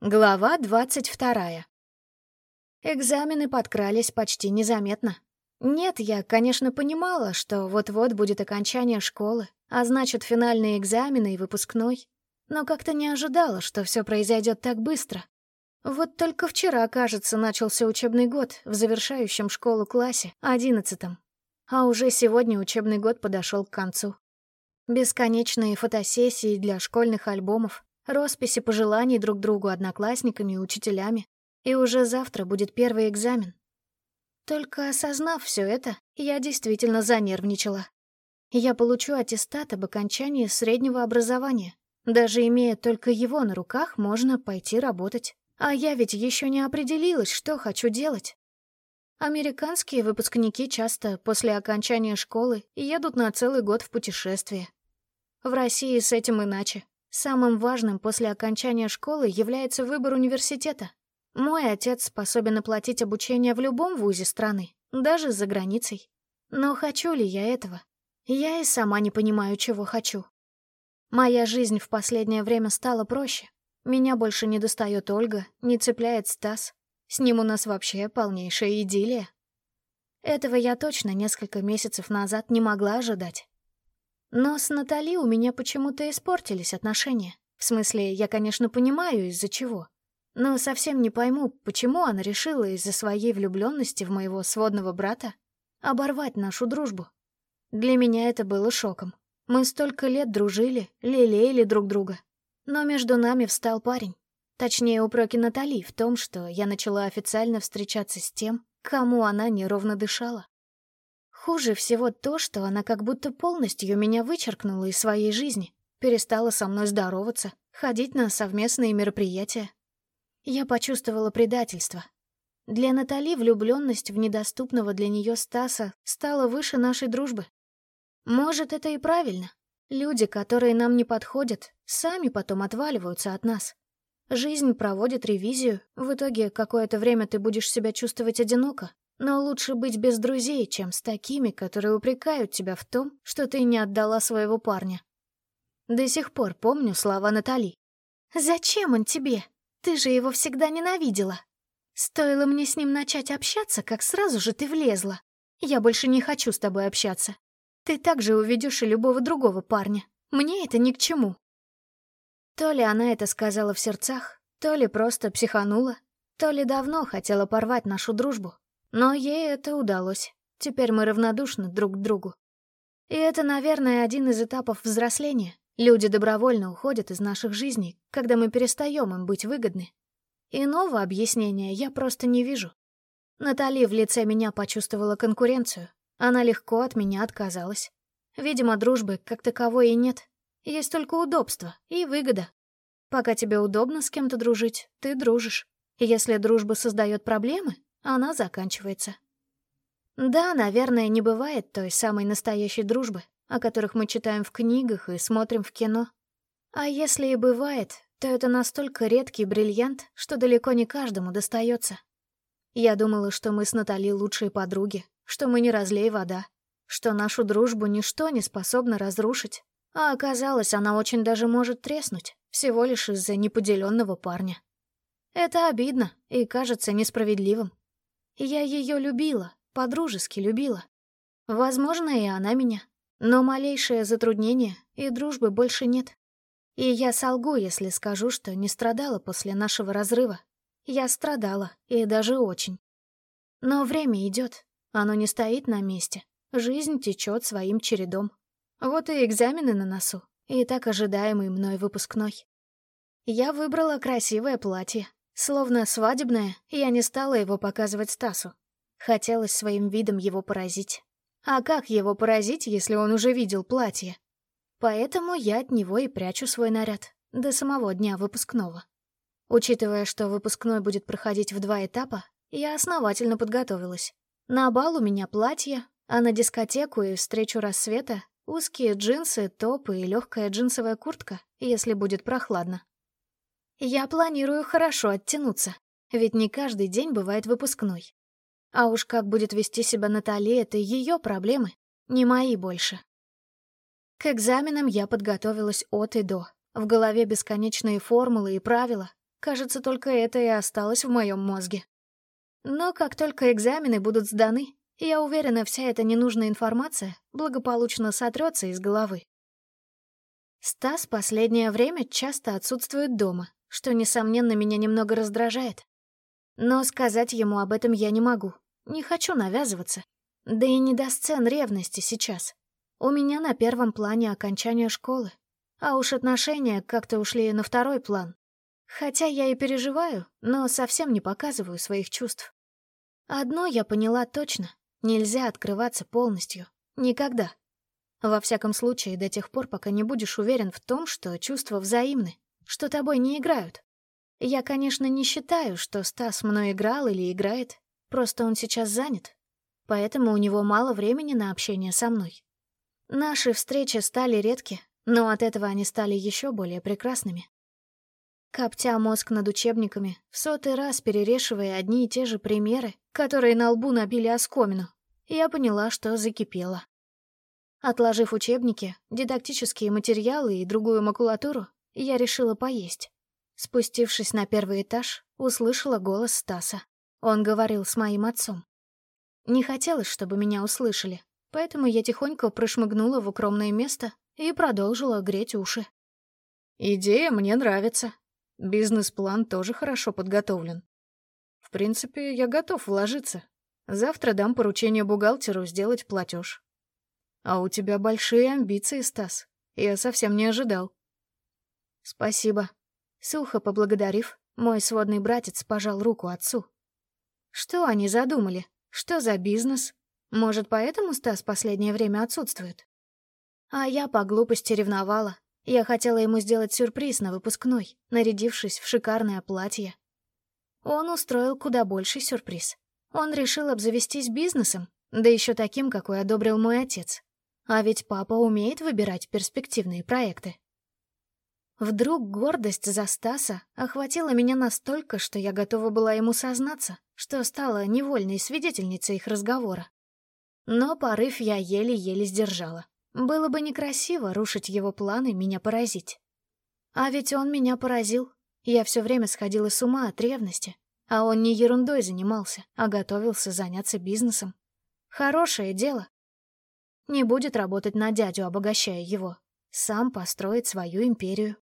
Глава двадцать вторая. Экзамены подкрались почти незаметно. Нет, я, конечно, понимала, что вот-вот будет окончание школы, а значит, финальные экзамены и выпускной. Но как-то не ожидала, что все произойдет так быстро. Вот только вчера, кажется, начался учебный год в завершающем школу классе, одиннадцатом. А уже сегодня учебный год подошел к концу. Бесконечные фотосессии для школьных альбомов, росписи пожеланий друг другу одноклассниками и учителями. И уже завтра будет первый экзамен. Только осознав все это, я действительно занервничала. Я получу аттестат об окончании среднего образования. Даже имея только его на руках, можно пойти работать. А я ведь еще не определилась, что хочу делать. Американские выпускники часто после окончания школы едут на целый год в путешествие. В России с этим иначе. Самым важным после окончания школы является выбор университета. Мой отец способен оплатить обучение в любом вузе страны, даже за границей. Но хочу ли я этого? Я и сама не понимаю, чего хочу. Моя жизнь в последнее время стала проще. Меня больше не достает Ольга, не цепляет Стас. С ним у нас вообще полнейшая идиллия. Этого я точно несколько месяцев назад не могла ожидать. Но с Натали у меня почему-то испортились отношения. В смысле, я, конечно, понимаю, из-за чего. Но совсем не пойму, почему она решила из-за своей влюбленности в моего сводного брата оборвать нашу дружбу. Для меня это было шоком. Мы столько лет дружили, лелеяли друг друга. Но между нами встал парень. Точнее, упреки Натали в том, что я начала официально встречаться с тем, кому она неровно дышала. Хуже всего то, что она как будто полностью меня вычеркнула из своей жизни, перестала со мной здороваться, ходить на совместные мероприятия. Я почувствовала предательство. Для Натали влюбленность в недоступного для нее Стаса стала выше нашей дружбы. Может, это и правильно. Люди, которые нам не подходят, сами потом отваливаются от нас. Жизнь проводит ревизию, в итоге какое-то время ты будешь себя чувствовать одиноко, но лучше быть без друзей, чем с такими, которые упрекают тебя в том, что ты не отдала своего парня. До сих пор помню слова Натали. «Зачем он тебе? Ты же его всегда ненавидела. Стоило мне с ним начать общаться, как сразу же ты влезла. Я больше не хочу с тобой общаться. Ты также уведешь и любого другого парня. Мне это ни к чему». То ли она это сказала в сердцах, то ли просто психанула, то ли давно хотела порвать нашу дружбу, но ей это удалось. Теперь мы равнодушны друг к другу. И это, наверное, один из этапов взросления. Люди добровольно уходят из наших жизней, когда мы перестаем им быть выгодны. Иного объяснения я просто не вижу. Натали в лице меня почувствовала конкуренцию. Она легко от меня отказалась. Видимо, дружбы как таковой и нет. Есть только удобство и выгода. Пока тебе удобно с кем-то дружить, ты дружишь. Если дружба создает проблемы, она заканчивается. Да, наверное, не бывает той самой настоящей дружбы, о которых мы читаем в книгах и смотрим в кино. А если и бывает, то это настолько редкий бриллиант, что далеко не каждому достается. Я думала, что мы с Натали лучшие подруги, что мы не разлей вода, что нашу дружбу ничто не способно разрушить, а оказалось, она очень даже может треснуть, всего лишь из-за неподеленного парня. Это обидно и кажется несправедливым. Я ее любила, подружески любила. Возможно, и она меня. Но малейшее затруднение, и дружбы больше нет. И я солгу, если скажу, что не страдала после нашего разрыва. Я страдала, и даже очень. Но время идет, оно не стоит на месте. Жизнь течет своим чередом. Вот и экзамены на носу, и так ожидаемый мной выпускной. Я выбрала красивое платье, Словно свадебное, я не стала его показывать Стасу. Хотелось своим видом его поразить. А как его поразить, если он уже видел платье? Поэтому я от него и прячу свой наряд до самого дня выпускного. Учитывая, что выпускной будет проходить в два этапа, я основательно подготовилась. На бал у меня платье, а на дискотеку и встречу рассвета узкие джинсы, топы и легкая джинсовая куртка, если будет прохладно. Я планирую хорошо оттянуться, ведь не каждый день бывает выпускной. А уж как будет вести себя Натали, это ее проблемы, не мои больше. К экзаменам я подготовилась от и до. В голове бесконечные формулы и правила. Кажется, только это и осталось в моем мозге. Но как только экзамены будут сданы, я уверена, вся эта ненужная информация благополучно сотрется из головы. Стас последнее время часто отсутствует дома, что, несомненно, меня немного раздражает. Но сказать ему об этом я не могу. Не хочу навязываться. Да и не до сцен ревности сейчас. У меня на первом плане окончание школы. А уж отношения как-то ушли на второй план. Хотя я и переживаю, но совсем не показываю своих чувств. Одно я поняла точно. Нельзя открываться полностью. Никогда. Во всяком случае, до тех пор, пока не будешь уверен в том, что чувства взаимны, что тобой не играют. Я, конечно, не считаю, что Стас мной играл или играет, просто он сейчас занят, поэтому у него мало времени на общение со мной. Наши встречи стали редки, но от этого они стали еще более прекрасными. Коптя мозг над учебниками, в сотый раз перерешивая одни и те же примеры, которые на лбу набили оскомину, я поняла, что закипела. Отложив учебники, дидактические материалы и другую макулатуру, я решила поесть. Спустившись на первый этаж, услышала голос Стаса. Он говорил с моим отцом. Не хотелось, чтобы меня услышали, поэтому я тихонько прошмыгнула в укромное место и продолжила греть уши. «Идея мне нравится. Бизнес-план тоже хорошо подготовлен. В принципе, я готов вложиться. Завтра дам поручение бухгалтеру сделать платеж. А у тебя большие амбиции, Стас. Я совсем не ожидал. Спасибо. Сухо поблагодарив, мой сводный братец пожал руку отцу. Что они задумали? Что за бизнес? Может, поэтому Стас последнее время отсутствует? А я по глупости ревновала. Я хотела ему сделать сюрприз на выпускной, нарядившись в шикарное платье. Он устроил куда больший сюрприз. Он решил обзавестись бизнесом, да еще таким, какой одобрил мой отец. А ведь папа умеет выбирать перспективные проекты. Вдруг гордость за Стаса охватила меня настолько, что я готова была ему сознаться, что стала невольной свидетельницей их разговора. Но порыв я еле-еле сдержала. Было бы некрасиво рушить его планы меня поразить. А ведь он меня поразил. Я все время сходила с ума от ревности, а он не ерундой занимался, а готовился заняться бизнесом. Хорошее дело. Не будет работать на дядю, обогащая его. Сам построит свою империю.